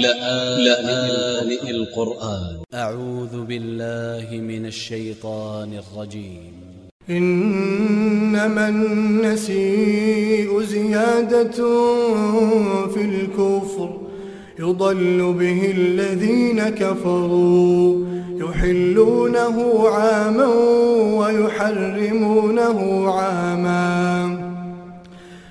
لآن القرآن. أ ع و ذ ب ا ل ل ه من ا ل ش ي ط ا ن ا ل ج ي م إنما النسيء زيادة في الكفر. يضل به الذين كفروا. يحلونه عاما ويحرمونه عاما.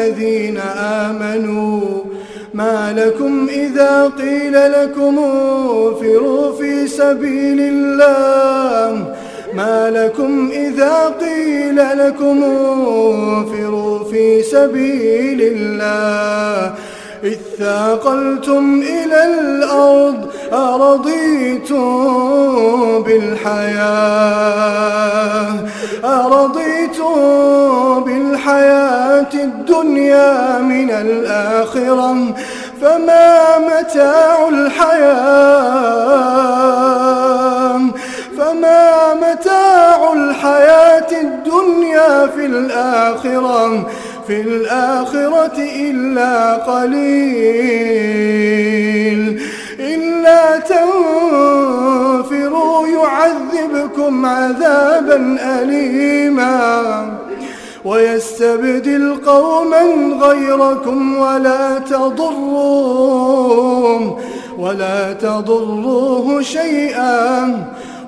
الذين آمنوا ما لكم إذا قيل لكم انفروا في سبيل الله ما لكم إذا قيل لكم انفروا في سبيل الله إذ ثاقلتم إلى الأرض أرضيتم بالحياة؟ أرضيتم بالحياة الدنيا من الآخرة؟ فما متاع الحياة؟ فما متاع الحياة الدنيا في الآخرة؟ في الآخرة إلا قليل. إلا تنفروا يعذبكم عذابا أليما. ويستبدل قوما غيركم ولا تضروه ولا تضروه شيئا.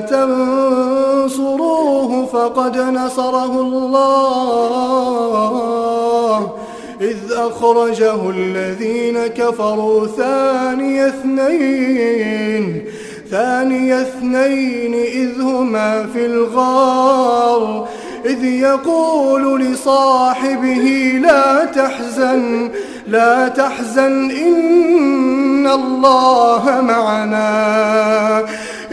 تنصروه فقد نصره الله. إذ أخرجه الذين كفروا ثاني اثنين. ثاني اثنين إذ هما في الغار. إذ يقول لصاحبه لا تحزن لا تحزن إن الله معنا.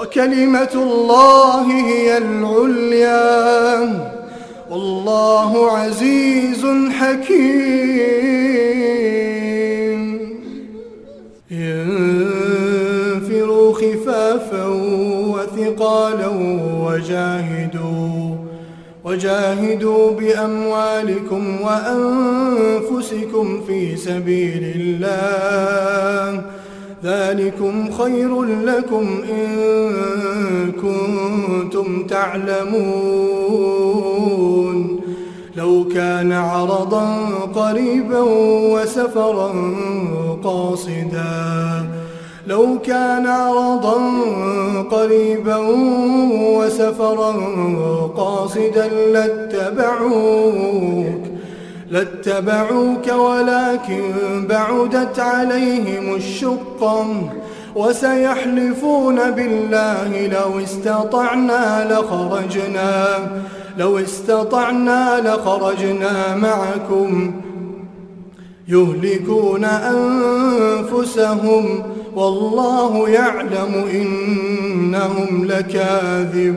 وكلمة الله هي العليا. والله عزيز حكيم. ينفروا خفافا وثقالا وجاهدوا وجاهدوا بأموالكم وأنفسكم في سبيل الله. ذلكم خير لكم إن كنتم تعلمون. لو كان عرضا قريبا وسفرا قاصدا. لو كان عرضا قريبا وسفرا قاصدا لاتبعوك. لاتبعوك ولكن بعدت عليهم الشقة وسيحلفون بالله لو استطعنا لخرجنا لو استطعنا لخرجنا معكم. يهلكون أنفسهم والله يعلم إنهم لكاذبون.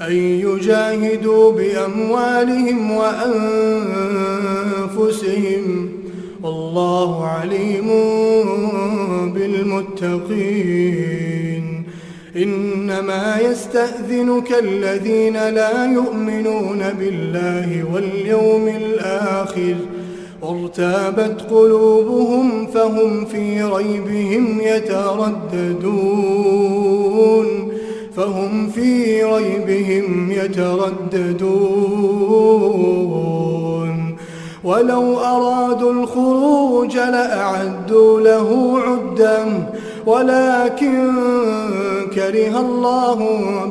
أن يجاهدوا بأموالهم وأنفسهم والله عليم بالمتقين. إنما يستأذنك الذين لا يؤمنون بالله واليوم الآخر. وارتابت قلوبهم فهم في ريبهم يترددون. فهم في ريبهم يترددون. ولو أرادوا الخروج لأعدوا له عدا. ولكن كره الله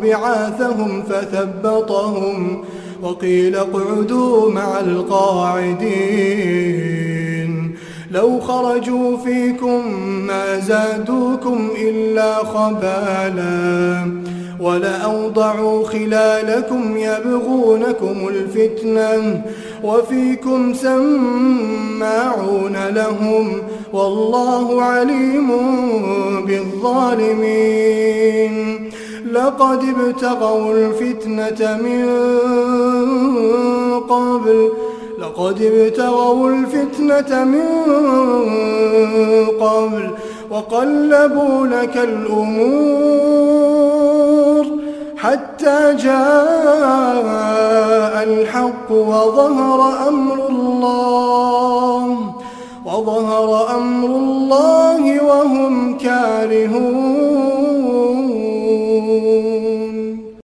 بعاثهم فثبطهم. وقيل اقعدوا مع القاعدين. لو خرجوا فيكم ما زادوكم إلا خبالا. ولأوضعوا خلالكم يبغونكم الفتنة وفيكم سماعون لهم والله عليم بالظالمين لقد ابتغوا الفتنة من قبل لقد ابتغوا الفتنة من قبل وقلبوا لك الأمور حتى جاء الحق وظهر أمر الله. وظهر أمر الله وهم كارهون.